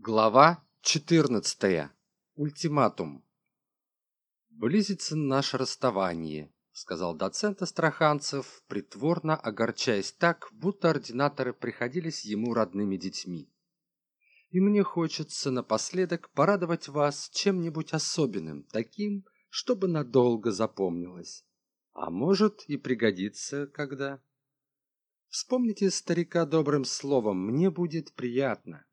Глава 14. Ультиматум. «Близится наше расставание», — сказал доцент Астраханцев, притворно огорчаясь так, будто ординаторы приходились ему родными детьми. «И мне хочется напоследок порадовать вас чем-нибудь особенным, таким, чтобы надолго запомнилось. А может и пригодится, когда...» Вспомните старика добрым словом, мне будет приятно.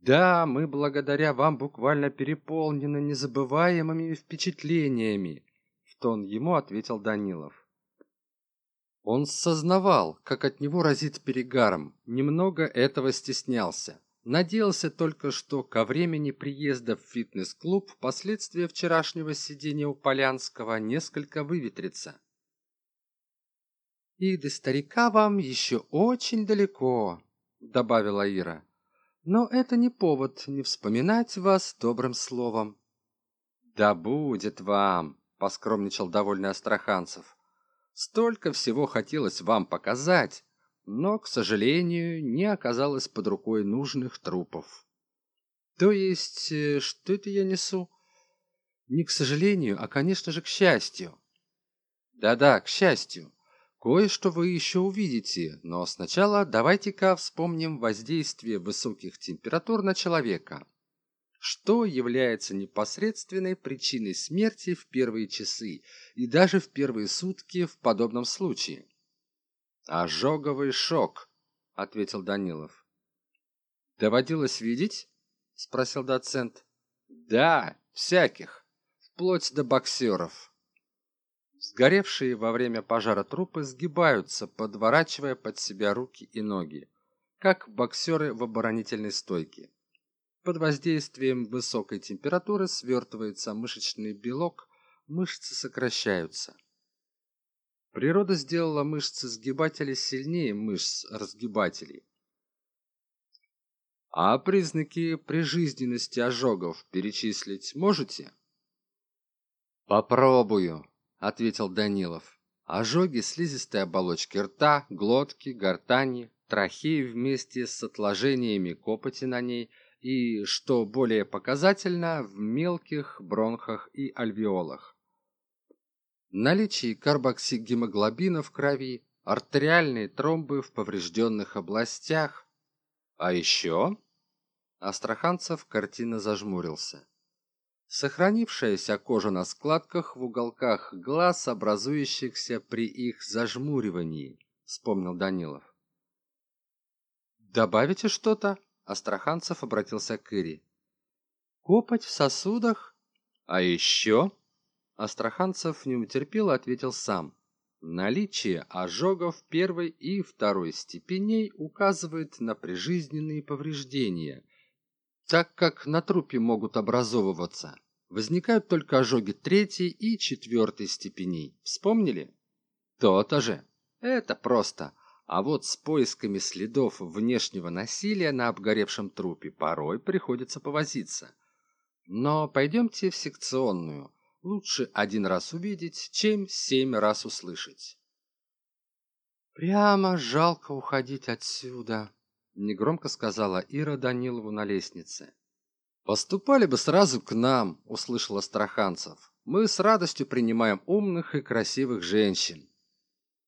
Да, мы благодаря вам буквально переполнены незабываемыми впечатлениями, в тон ему ответил Данилов. Он сознавал, как от него разит перегаром, немного этого стеснялся. Надеялся только, что ко времени приезда в фитнес-клуб последствия вчерашнего сидения у Полянского несколько выветрится. «И до старика вам еще очень далеко», — добавила Ира но это не повод не вспоминать вас добрым словом да будет вам поскромничал довольный астраханцев столько всего хотелось вам показать но к сожалению не оказалось под рукой нужных трупов то есть э, что это я несу не к сожалению а конечно же к счастью да да к счастью Кое-что вы еще увидите, но сначала давайте-ка вспомним воздействие высоких температур на человека. Что является непосредственной причиной смерти в первые часы и даже в первые сутки в подобном случае? Ожоговый шок, ответил Данилов. Доводилось видеть? Спросил доцент. Да, всяких, вплоть до боксеров. Сгоревшие во время пожара трупы сгибаются, подворачивая под себя руки и ноги, как боксеры в оборонительной стойке. Под воздействием высокой температуры свертывается мышечный белок, мышцы сокращаются. Природа сделала мышцы сгибателей сильнее мышц разгибателей. А признаки прижизненности ожогов перечислить можете? Попробую, ответил данилов. Ожоги слизистой оболочки рта глотки гортани трахеи вместе с отложениями копоти на ней и что более показательно в мелких бронхах и альвеолах. Наличие карбоксигемоглобина в крови артериальные тромбы в поврежденных областях. А еще? Астраханцев картина зажмурился сохранившаяся кожа на складках в уголках глаз образующихся при их зажмуривании вспомнил данилов. Добавите что то астраханцев обратился к ире. Копоть в сосудах? А еще? Астраханцев не утерпел ответил сам. Наличие ожогов первой и второй степеней указывает на прижизненные повреждения так как на трупе могут образовываться возникают только ожоги третьей и четвертой степеней. Вспомнили? То-то же. Это просто. А вот с поисками следов внешнего насилия на обгоревшем трупе порой приходится повозиться. Но пойдемте в секционную. Лучше один раз увидеть чем семь раз услышать. Прямо жалко уходить отсюда негромко сказала ира данилову на лестнице поступали бы сразу к нам услышал астраханцев мы с радостью принимаем умных и красивых женщин.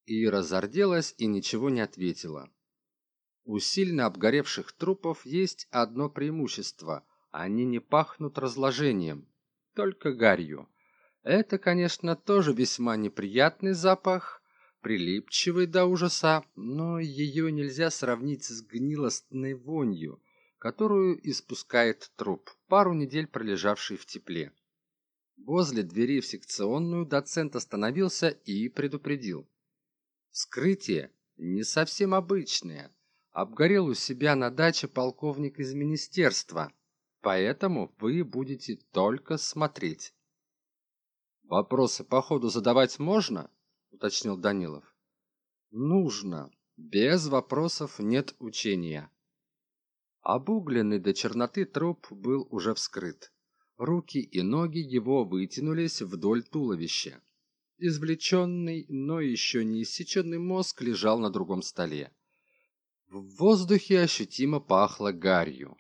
Ира зарделась и ничего не ответила. У сильно обгоревших трупов есть одно преимущество они не пахнут разложением только гарью. Это конечно тоже весьма неприятный запах прилипчивой до ужаса, но ее нельзя сравнить с гнилостной вонью, которую испускает труп, пару недель пролежавший в тепле. Возле двери в секционную доцент остановился и предупредил. Вскрытие не совсем обычное. Обгорел у себя на даче полковник из министерства, поэтому вы будете только смотреть. Вопросы по ходу задавать можно? Уточнил данилов. Нужно. Без вопросов нет учения. Обугленный до черноты труп был уже вскрыт. Руки и ноги его вытянулись вдоль туловища. Извлеченный но еще не иссеченный мозг лежал на другом столе. В воздухе ощутимо пахло гарью.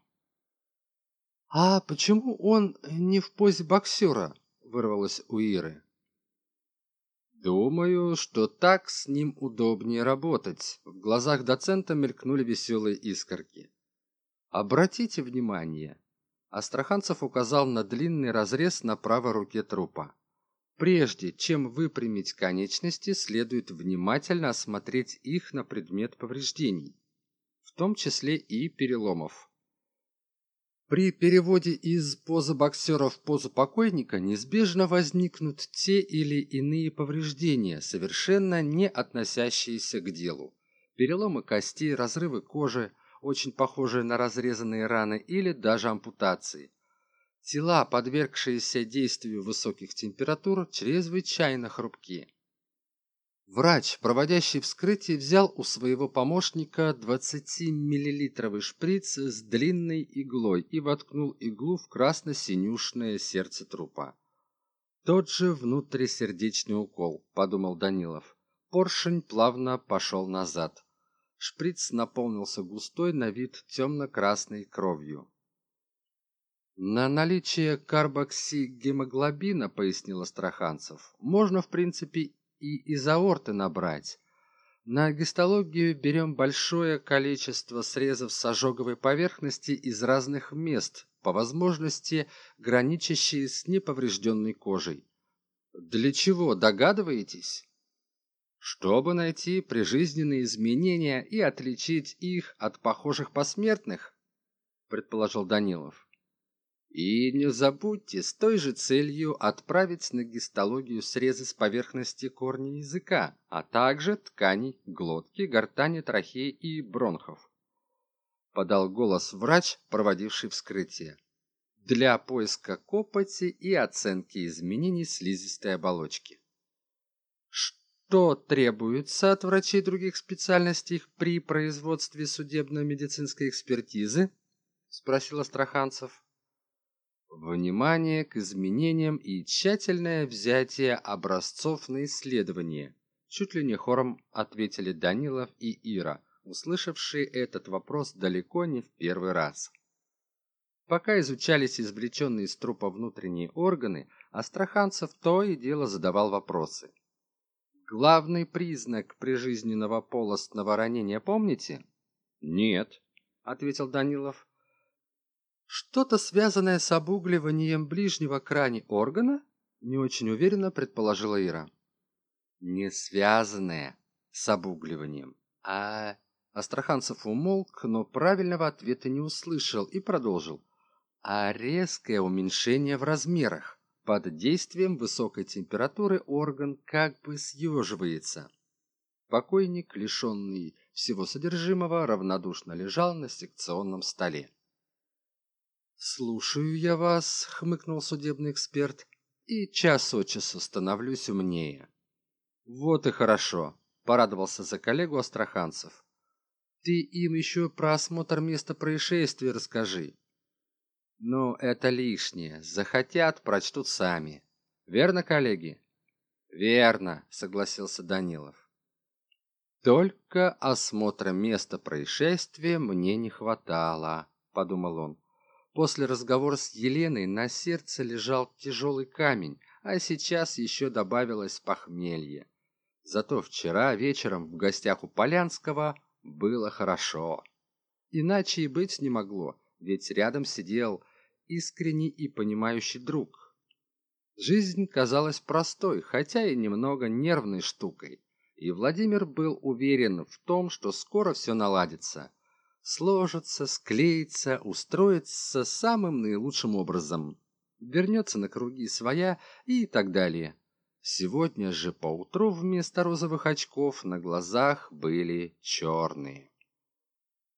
А почему он не в позе боксера вырвалось у иры думаю что так с ним удобнее работать. В глазах доцента мелькнули веселые искорки. Обратите внимание. Астраханцев указал на длинный разрез на правой руке трупа. Прежде чем выпрямить конечности следует внимательно осмотреть их на предмет повреждений в том числе и переломов при переводе из позы боксера в позу покойника неизбежно возникнут те или иные повреждения, совершенно не относящиеся к делу. Переломы костей, разрывы кожи, очень похожие на разрезанные раны или даже ампутации. Тела, подвергшиеся действию высоких температур, чрезвычайно хрупкие. Врач, проводящий вскрытие, взял у своего помощника 20-миллилитровый шприц с длинной иглой и воткнул иглу в красно-синюшное сердце трупа. Тот же внутрисердечный укол, подумал Данилов. Поршень плавно пошел назад. Шприц наполнился густой на вид темно-красной кровью. На наличие карбоксигемоглобина, пояснил Астраханцев, можно в принципе и из аорты набрать. На гистологию берем большое количество срезов с ожоговой поверхности из разных мест, по возможности граничащие с неповрежденной кожей. Для чего, догадываетесь? Чтобы найти прижизненные изменения и отличить их от похожих посмертных, предположил Данилов. И не забудьте с той же целью отправить на гистологию срезы с поверхности корня языка, а также тканей глотки, гортани, трахеи и бронхов. Подал голос врач, проводивший вскрытие. Для поиска копоти и оценки изменений слизистой оболочки. Что требуется от врачей других специальностей при производстве судебно-медицинской экспертизы? Спросил Астраханцев внимание к изменениям и тщательное взятие образцов на исследование. Чуть ли не хором ответили данилов и ира услышавшие этот вопрос далеко не в первый раз. Пока изучались извлеченные из трупа внутренние органы астраханцев то и дело задавал вопросы. Главный признак прижизненного полостного ранения помните? Нет ответил данилов что-то связанное с обугливанием ближнего крани органа не очень уверенно предположила ира. Не связанное с обугливанием а астраханцев умолк но правильного ответа не услышал и продолжил. А резкое уменьшение в размерах под действием высокой температуры орган как бы съеживается. Покойник лишенный всего содержимого равнодушно лежал на секционном столе слушаю я вас хмыкнул судебный эксперт и час от часу становлюсь умнее вот и хорошо порадовался за коллегу астраханцев. Ты им еще про осмотр места происшествия расскажи ну это лишнее. Захотят прочтут сами. Верно коллеги? Верно согласился данилов. Только осмотра места происшествия мне не хватало подумал он После разговора с Еленой на сердце лежал тяжелый камень, а сейчас еще добавилось похмелье. Зато вчера вечером в гостях у Полянского было хорошо. Иначе и быть не могло, ведь рядом сидел искренний и понимающий друг. Жизнь казалась простой, хотя и немного нервной штукой, и Владимир был уверен в том, что скоро все наладится – сложится, склеится, устроится самым наилучшим образом, вернется на круги своя и так далее. Сегодня же поутру вместо розовых очков на глазах были черные.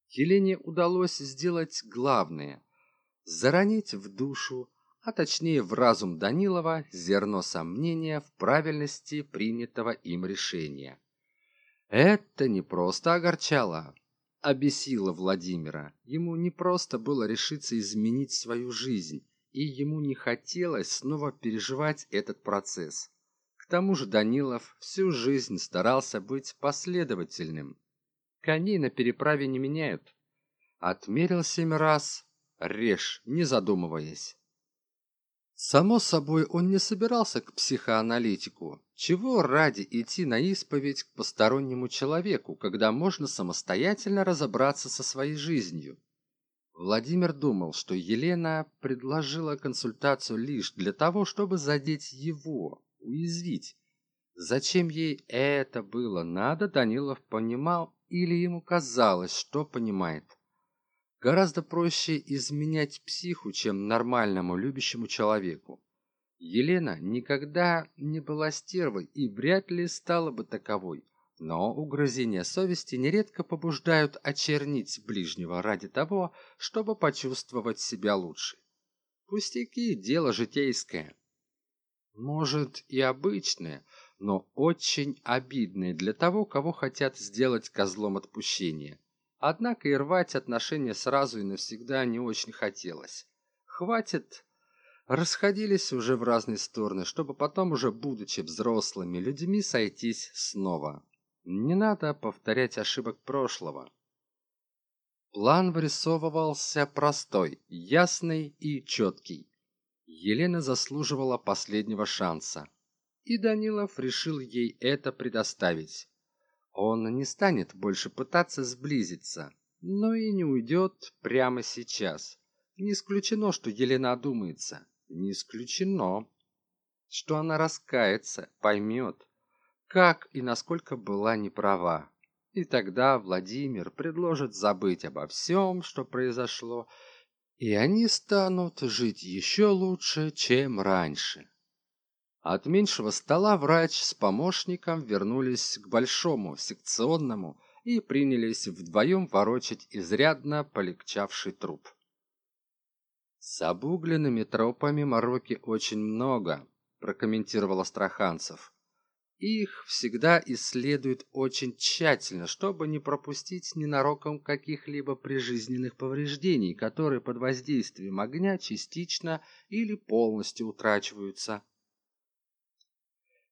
Елене удалось сделать главное – заронить в душу, а точнее в разум Данилова, зерно сомнения в правильности принятого им решения. Это не просто огорчало, обесило Владимира. Ему не просто было решиться изменить свою жизнь, и ему не хотелось снова переживать этот процесс. К тому же Данилов всю жизнь старался быть последовательным. Коней на переправе не меняют. Отмерил семь раз, режь не задумываясь само собой он не собирался к психоаналитику чего ради идти на исповедь к постороннему человеку когда можно самостоятельно разобраться со своей жизнью? Владимир думал что елена предложила консультацию лишь для того чтобы задеть его уязвить. Зачем ей это было надо данилов понимал или ему казалось что понимает. Гораздо проще изменять психу чем нормальному любящему человеку елена никогда не была стервой и вряд ли стала бы таковой но угрызения совести нередко побуждают очернить ближнего ради того чтобы почувствовать себя лучше. Пустяки дело житейское. Может и обычное но очень обидное для того кого хотят сделать козлом отпущения. Однако и рвать отношения сразу и навсегда не очень хотелось. Хватит расходились уже в разные стороны чтобы потом уже будучи взрослыми людьми сойтись снова. Не надо повторять ошибок прошлого. План вырисовывался простой ясный и четкий. Елена заслуживала последнего шанса и данилов решил ей это предоставить. Он не станет больше пытаться сблизиться но и не уйдет прямо сейчас. Не исключено что елена одумается не исключено что она раскается поймет как и насколько была неправа. И тогда владимир предложит забыть обо всем что произошло и они станут жить еще лучше чем раньше. От меньшего стола врач с помощником вернулись к большому секционному и принялись вдвоем ворочать изрядно полегчавший труп с обугленными тропами мороки очень много прокомментировал астраханцев. Их всегда исследуют очень тщательно чтобы не пропустить ненароком каких-либо прижизненных повреждений которые под воздействием огня частично или полностью утрачиваются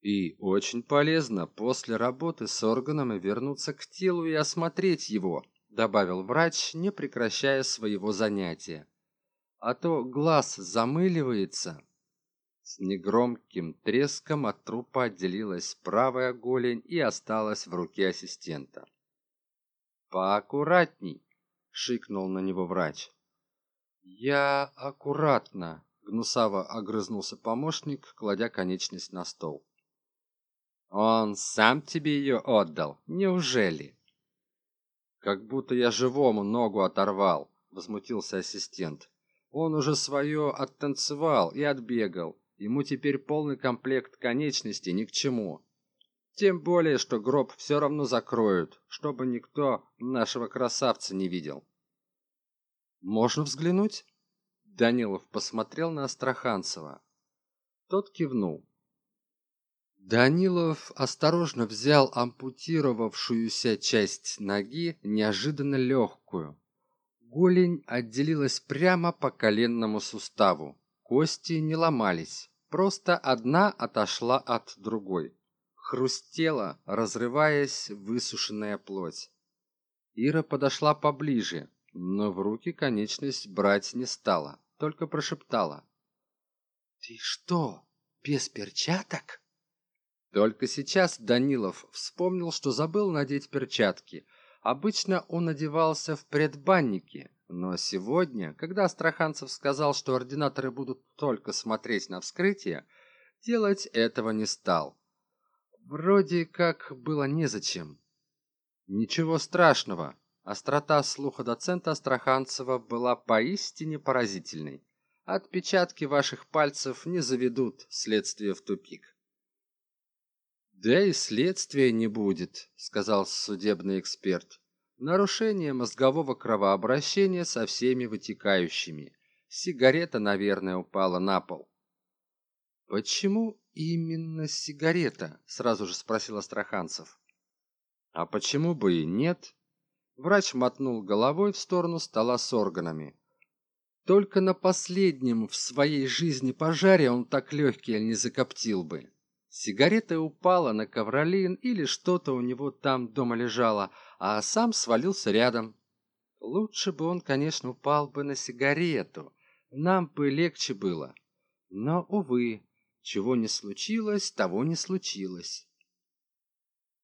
и очень полезно после работы с органами вернуться к телу и осмотреть его добавил врач не прекращая своего занятия а то глаз замыливается. С негромким треском от трупа отделилась правая голень и осталась в руке ассистента. Поаккуратней шикнул на него врач. Я аккуратно гнусаво огрызнулся помощник кладя конечность на стол. Он сам тебе ее отдал? Неужели? Как будто я живому ногу оторвал возмутился ассистент он уже свое оттанцевал и отбегал. Ему теперь полный комплект конечностей ни к чему. Тем более что гроб все равно закроют чтобы никто нашего красавца не видел. Можно взглянуть? Данилов посмотрел на астраханцева. Тот кивнул. Данилов осторожно взял ампутировавшуюся часть ноги, неожиданно легкую. Голень отделилась прямо по коленному суставу. Кости не ломались, просто одна отошла от другой. Хрустела, разрываясь высушенная плоть. Ира подошла поближе, но в руки конечность брать не стала, только прошептала. «Ты что, без перчаток?» Только сейчас Данилов вспомнил, что забыл надеть перчатки. Обычно он одевался в предбаннике, но сегодня, когда Астраханцев сказал, что ординаторы будут только смотреть на вскрытие, делать этого не стал. Вроде как было незачем. Ничего страшного. Острота слуха доцента Астраханцева была поистине поразительной. Отпечатки ваших пальцев не заведут следствие в тупик да и следствия не будет сказал судебный эксперт. Нарушение мозгового кровообращения со всеми вытекающими. Сигарета наверное упала на пол почему именно сигарета сразу же спросил астраханцев. А почему бы и нет? Врач мотнул головой в сторону стола с органами. Только на последнем в своей жизни пожаре он так легкий не закоптил бы Сигарета упала на ковролин или что-то у него там дома лежало, а сам свалился рядом. лучше бы он конечно упал бы на сигарету. Нам бы легче было. Но увы чего не случилось того не случилось.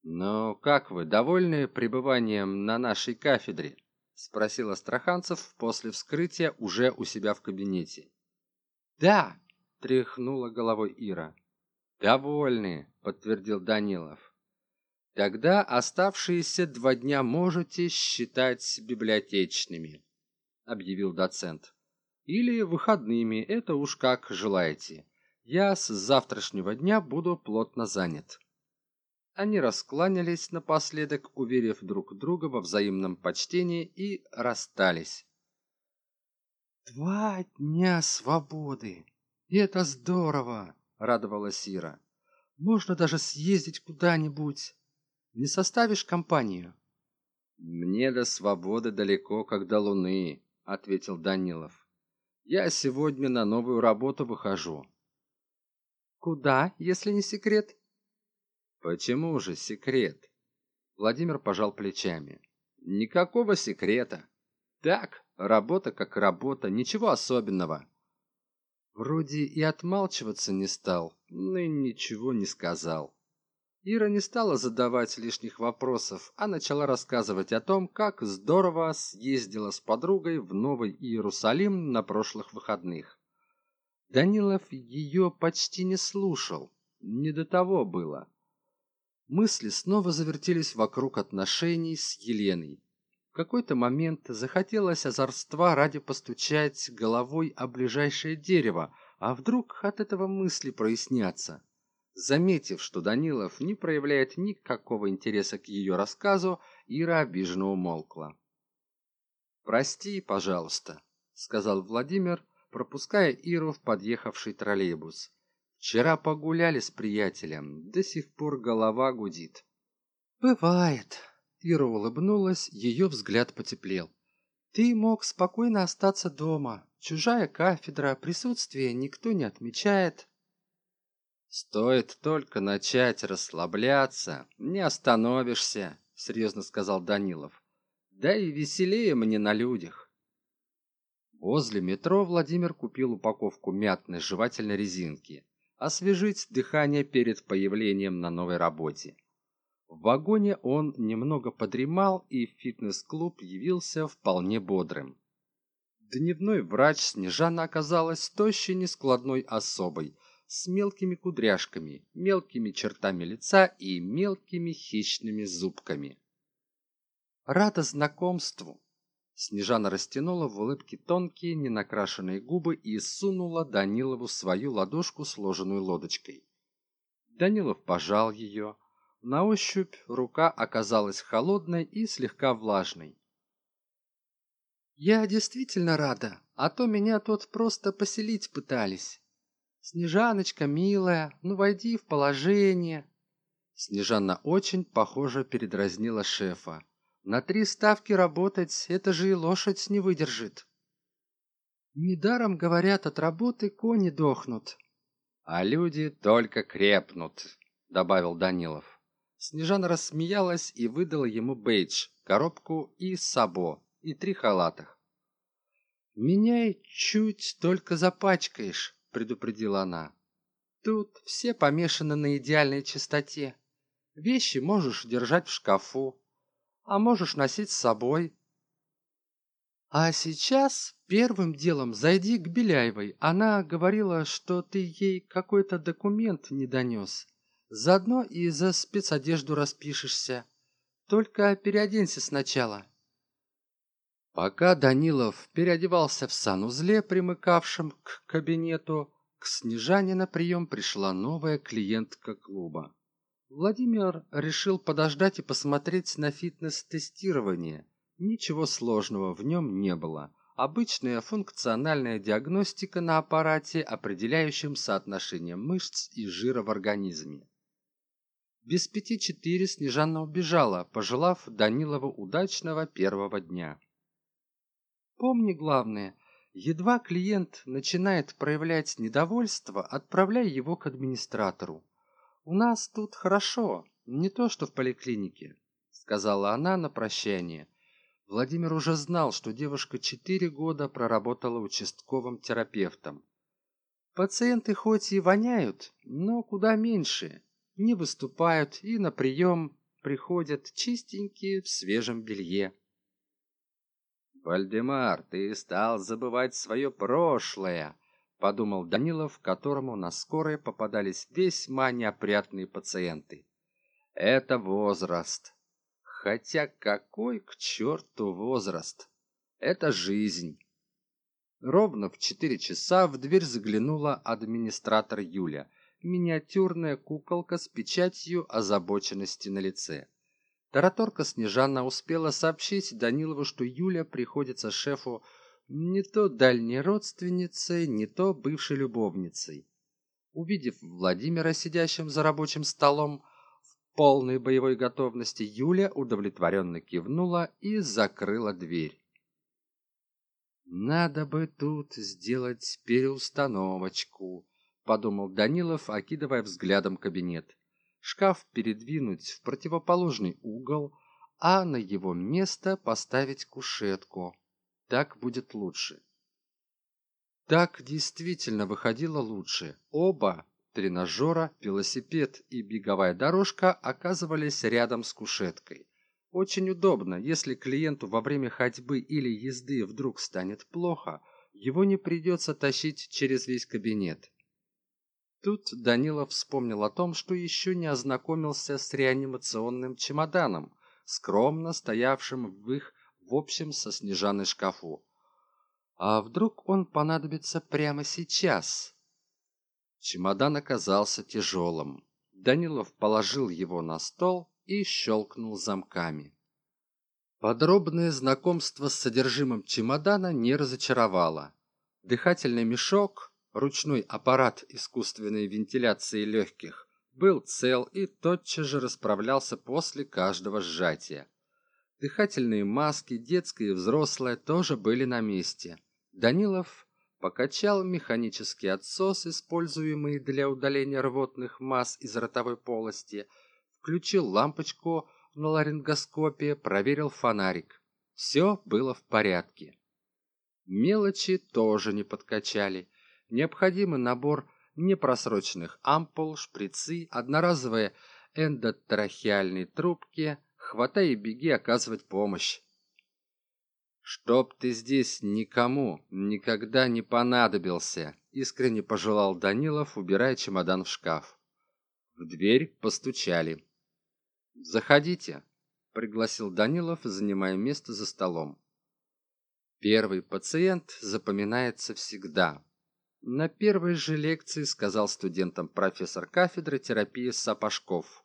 Но как вы довольны пребыванием на нашей кафедре спросил астраханцев после вскрытия уже у себя в кабинете. Да тряхнула головой ира довольны подтвердил данилов. Тогда оставшиеся два дня можете считать библиотечными объявил доцент. Или выходными это уж как желаете. Я с завтрашнего дня буду плотно занят. Они раскланялись напоследок уверив друг друга во взаимном почтении и расстались. Два дня свободы! Это здорово радовалась ира можно даже съездить куда-нибудь. Не составишь компанию мне до свободы далеко как до луны ответил данилов я сегодня на новую работу выхожу куда если не секрет почему же секрет владимир пожал плечами никакого секрета. Так работа как работа ничего особенного вроде и отмалчиваться не стал но и ничего не сказал. Ира не стала задавать лишних вопросов а начала рассказывать о том как здорово съездила с подругой в новый иерусалим на прошлых выходных. Данилов ее почти не слушал не до того было. Мысли снова завертелись вокруг отношений с еленой какой-то момент захотелось озорства ради постучать головой о ближайшее дерево а вдруг от этого мысли прояснятся? Заметив что данилов не проявляет никакого интереса к ее рассказу ира обиженно умолкла. Прости пожалуйста сказал владимир пропуская иру в подъехавший троллейбус. Вчера погуляли с приятелем до сих пор голова гудит бывает ира улыбнулась ее взгляд потеплел. Ты мог спокойно остаться дома. Чужая кафедра присутствие никто не отмечает стоит только начать расслабляться не остановишься серьезно сказал данилов. Да и веселее мне на людях возле метро владимир купил упаковку мятной жевательной резинки. Освежить дыхание перед появлением на новой работе в вагоне он немного подремал и фитнес-клуб явился вполне бодрым дневной врач снежана оказалась тощей нескладной особой с мелкими кудряшками, мелкими чертами лица и мелкими хищными зубками. Рада знакомству. Снежана растянула в улыбке тонкие ненакрашенные губы и сунула Данилову свою ладошку, сложенную лодочкой. Данилов пожал ее. На ощупь рука оказалась холодной и слегка влажной. «Я действительно рада, а то меня тут просто поселить пытались. Снежаночка милая ну войди в положение снежана очень похоже передразнила шефа. На три ставки работать это же и лошадь не выдержит недаром говорят от работы кони дохнут а люди только крепнут добавил данилов снежана рассмеялась и выдала ему бейдж коробку и сабо и три халатах меняй чуть только запачкаешь предупредила она. Тут все помешаны на идеальной чистоте. Вещи можешь держать в шкафу а можешь носить с собой а сейчас первым делом зайди к беляевой. Она говорила что ты ей какой то документ не донес заодно и за спецодежду распишешься только переоденься сначала Пока Данилов переодевался в санузле, примыкавшем к кабинету, к Снежане на прием пришла новая клиентка клуба. Владимир решил подождать и посмотреть на фитнес-тестирование. Ничего сложного в нем не было. Обычная функциональная диагностика на аппарате, определяющем соотношение мышц и жира в организме. Без пяти четыре Снежана убежала, пожелав Данилову удачного первого дня. Помни главное, едва клиент начинает проявлять недовольство, отправляй его к администратору. У нас тут хорошо, не то что в поликлинике, сказала она на прощание. Владимир уже знал, что девушка четыре года проработала участковым терапевтом. Пациенты хоть и воняют, но куда меньше, не выступают и на прием приходят чистенькие в свежем белье. «Вальдемар, ты стал забывать свое прошлое», — подумал Данилов, которому на скорой попадались весьма неопрятные пациенты. «Это возраст. Хотя какой к черту возраст? Это жизнь». Ровно в четыре часа в дверь заглянула администратор Юля, миниатюрная куколка с печатью озабоченности на лице. Тараторка Снежана успела сообщить Данилову, что Юля приходится шефу не то дальней родственницей, не то бывшей любовницей. Увидев Владимира, сидящим за рабочим столом, в полной боевой готовности, Юля удовлетворенно кивнула и закрыла дверь. «Надо бы тут сделать переустановочку», — подумал Данилов, окидывая взглядом кабинет шкаф передвинуть в противоположный угол, а на его место поставить кушетку. Так будет лучше. Так действительно выходило лучше. Оба тренажера, велосипед и беговая дорожка оказывались рядом с кушеткой. Очень удобно, если клиенту во время ходьбы или езды вдруг станет плохо, его не придется тащить через весь кабинет. Тут Данилов вспомнил о том, что еще не ознакомился с реанимационным чемоданом, скромно стоявшим в их в общем со снежаной шкафу. А вдруг он понадобится прямо сейчас? Чемодан оказался тяжелым. Данилов положил его на стол и щелкнул замками. Подробное знакомство с содержимым чемодана не разочаровало. Дыхательный мешок, ручной аппарат искусственной вентиляции легких был цел и тотчас же расправлялся после каждого сжатия. Дыхательные маски, детские и взрослые, тоже были на месте. Данилов покачал механический отсос, используемый для удаления рвотных масс из ротовой полости, включил лампочку на ларингоскопе, проверил фонарик. Все было в порядке. Мелочи тоже не подкачали необходимый набор непросроченных ампул, шприцы, одноразовые эндотрахеальные трубки, хватай и беги оказывать помощь. «Чтоб ты здесь никому никогда не понадобился», — искренне пожелал Данилов, убирая чемодан в шкаф. В дверь постучали. «Заходите», — пригласил Данилов, занимая место за столом. Первый пациент запоминается всегда, на первой же лекции сказал студентам профессор кафедры терапии Сапожков.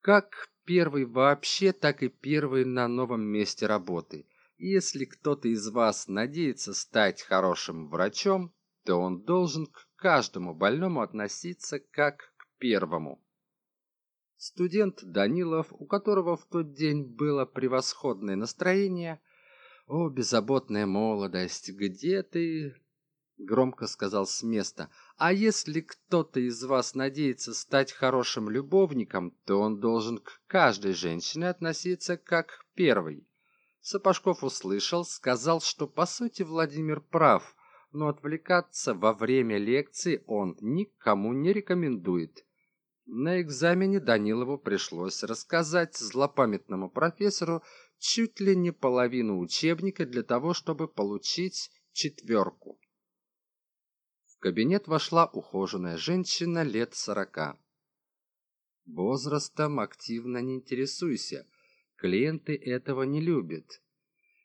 Как первый вообще, так и первый на новом месте работы. Если кто-то из вас надеется стать хорошим врачом, то он должен к каждому больному относиться как к первому. Студент Данилов, у которого в тот день было превосходное настроение, «О, беззаботная молодость, где ты?» Громко сказал с места. А если кто-то из вас надеется стать хорошим любовником то он должен к каждой женщине относиться как к первой. Сапожков услышал сказал что по сути владимир прав но отвлекаться во время лекции он никому не рекомендует. На экзамене данилову пришлось рассказать злопамятному профессору чуть ли не половину учебника для того чтобы получить четверку кабинет вошла ухоженная женщина лет сорока. Возрастом активно не интересуйся, клиенты этого не любят.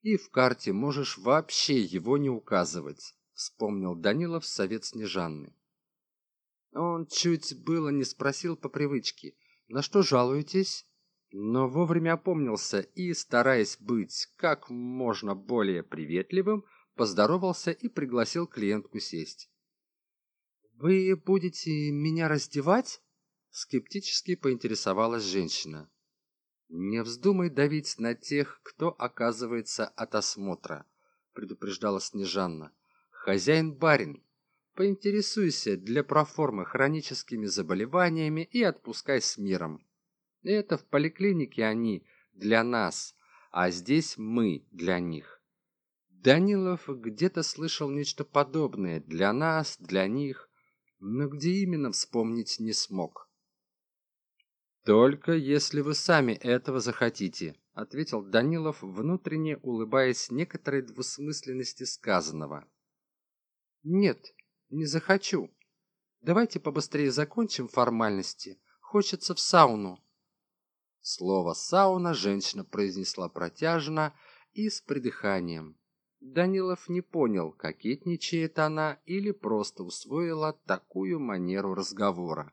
И в карте можешь вообще его не указывать, вспомнил Данилов совет Снежанны. Он чуть было не спросил по привычке, на что жалуетесь? но вовремя опомнился и, стараясь быть как можно более приветливым, поздоровался и пригласил клиентку сесть. «Вы будете меня раздевать?» Скептически поинтересовалась женщина. «Не вздумай давить на тех, кто оказывается от осмотра», предупреждала Снежанна. «Хозяин барин, поинтересуйся для проформы хроническими заболеваниями и отпускай с миром. Это в поликлинике они для нас, а здесь мы для них. Данилов где-то слышал нечто подобное для нас, для них, но где именно вспомнить не смог. «Только если вы сами этого захотите», — ответил Данилов, внутренне улыбаясь некоторой двусмысленности сказанного. «Нет, не захочу. Давайте побыстрее закончим формальности. Хочется в сауну». Слово «сауна» женщина произнесла протяжно и с придыханием. Данилов не понял, кокетничает она или просто усвоила такую манеру разговора.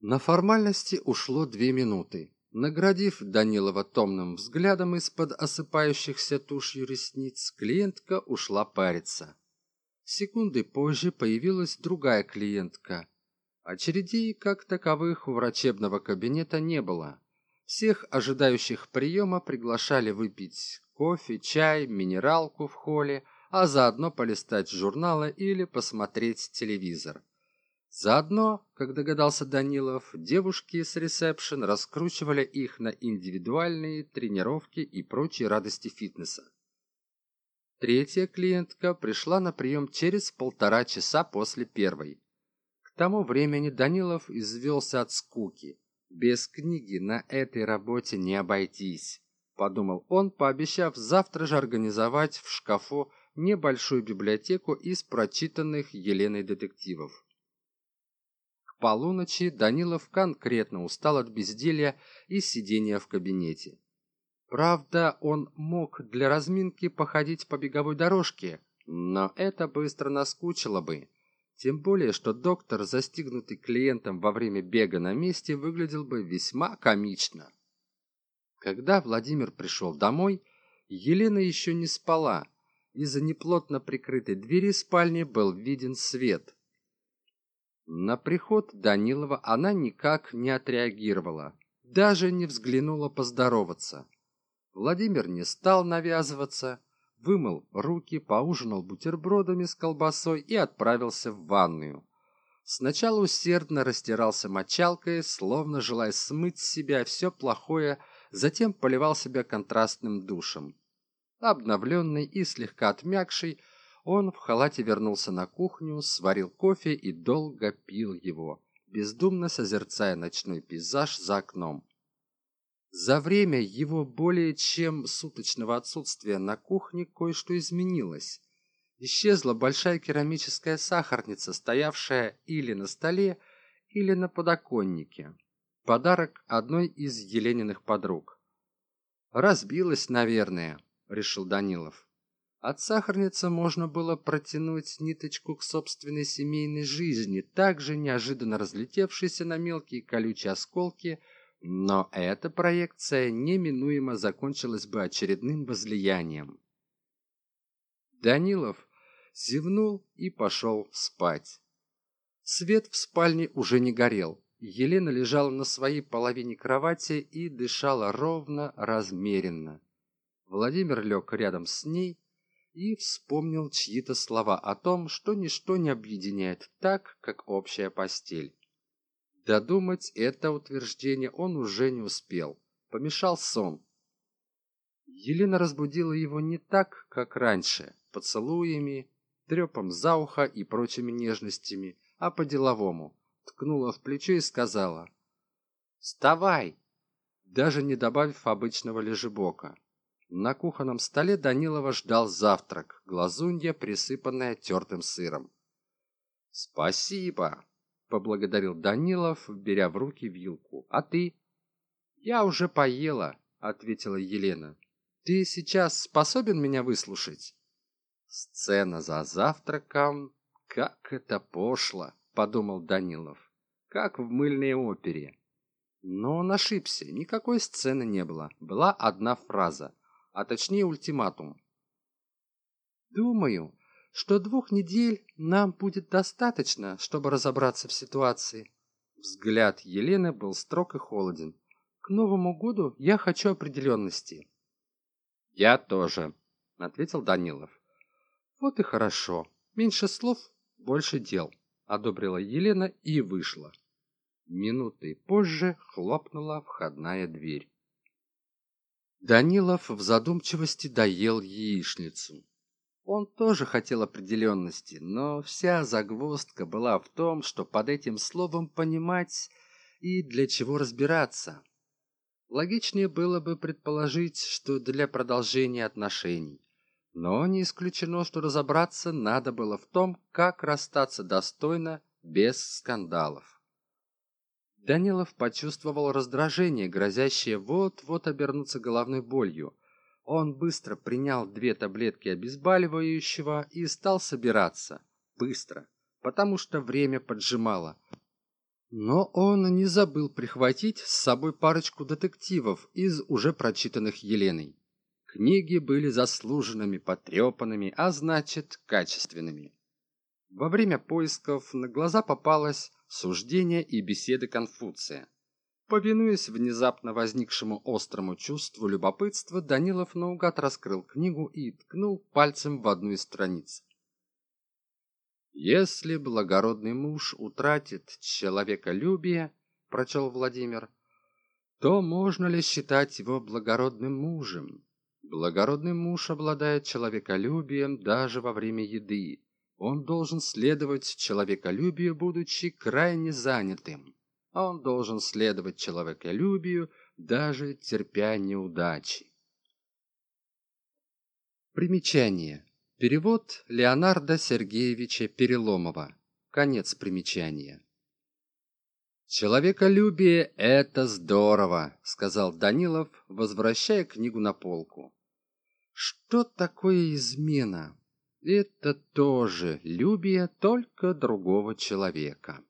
На формальности ушло две минуты. Наградив Данилова томным взглядом из-под осыпающихся тушью ресниц, клиентка ушла париться. Секунды позже появилась другая клиентка. Очередей, как таковых, у врачебного кабинета не было. Всех ожидающих приема приглашали выпить кофе, чай, минералку в холле, а заодно полистать журналы или посмотреть телевизор. Заодно, как догадался Данилов, девушки с ресепшн раскручивали их на индивидуальные тренировки и прочие радости фитнеса. Третья клиентка пришла на прием через полтора часа после первой. К тому времени Данилов извелся от скуки без книги на этой работе не обойтись подумал он пообещав завтра же организовать в шкафу небольшую библиотеку из прочитанных еленой детективов. К полуночи данилов конкретно устал от безделья и сидения в кабинете. Правда он мог для разминки походить по беговой дорожке но это быстро наскучило бы. Тем более, что доктор, застигнутый клиентом во время бега на месте, выглядел бы весьма комично. Когда Владимир пришел домой, Елена еще не спала. Из-за неплотно прикрытой двери спальни был виден свет. На приход Данилова она никак не отреагировала, даже не взглянула поздороваться. Владимир не стал навязываться, вымыл руки, поужинал бутербродами с колбасой и отправился в ванную. Сначала усердно растирался мочалкой, словно желая смыть с себя все плохое, затем поливал себя контрастным душем. Обновленный и слегка отмякший, он в халате вернулся на кухню, сварил кофе и долго пил его, бездумно созерцая ночной пейзаж за окном. За время его более чем суточного отсутствия на кухне кое-что изменилось. Исчезла большая керамическая сахарница, стоявшая или на столе, или на подоконнике. Подарок одной из Елениных подруг. «Разбилась, наверное», — решил Данилов. От сахарницы можно было протянуть ниточку к собственной семейной жизни, также неожиданно разлетевшейся на мелкие колючие осколки — но эта проекция неминуемо закончилась бы очередным возлиянием. Данилов зевнул и пошел спать. Свет в спальне уже не горел. Елена лежала на своей половине кровати и дышала ровно, размеренно. Владимир лег рядом с ней и вспомнил чьи-то слова о том, что ничто не объединяет так, как общая постель. Додумать это утверждение он уже не успел. Помешал сон. Елена разбудила его не так, как раньше, поцелуями, трепом за ухо и прочими нежностями, а по-деловому. Ткнула в плечо и сказала «Вставай!» даже не добавив обычного лежебока. На кухонном столе Данилова ждал завтрак, глазунья, присыпанная тертым сыром. «Спасибо!» поблагодарил данилов беря в руки вилку а ты я уже поела ответила елена ты сейчас способен меня выслушать сцена за завтраком как это пошло подумал данилов как в мыльной опере но он ошибся никакой сцены не было была одна фраза а точнее ультиматум думаю что двух недель нам будет достаточно, чтобы разобраться в ситуации. Взгляд Елены был строг и холоден. К Новому году я хочу определенности. Я тоже, ответил Данилов. Вот и хорошо. Меньше слов, больше дел, одобрила Елена и вышла. Минутой позже хлопнула входная дверь. данилов в задумчивости доел яичницу он тоже хотел определенности но вся загвоздка была в том что под этим словом понимать и для чего разбираться логичнее было бы предположить что для продолжения отношений но не исключено что разобраться надо было в том как расстаться достойно без скандалов. Данилов почувствовал раздражение грозящее вот вот обернуться головной болью. Он быстро принял две таблетки обезболивающего и стал собираться. Быстро потому что время поджимало. Но он не забыл прихватить с собой парочку детективов из уже прочитанных еленой книги были заслуженными потрепанными а значит качественными. Во время поисков на глаза попалось суждение и беседы конфуция. Повинуясь внезапно возникшему острому чувству любопытства данилов наугад раскрыл книгу и ткнул пальцем в одну из страниц. Если благородный муж утратит человеколюбие прочел владимир то можно ли считать его благородным мужем благородный муж обладает человеколюбием даже во время еды. Он должен следовать человеколюбию будучи крайне занятым. Он должен следовать человеколюбию даже терпя неудачи. Примечание. Перевод леонарда сергеевича переломова. Конец примечания человеколюбие это здорово сказал данилов возвращая книгу на полку. Что такое измена? Это тоже любие только другого человека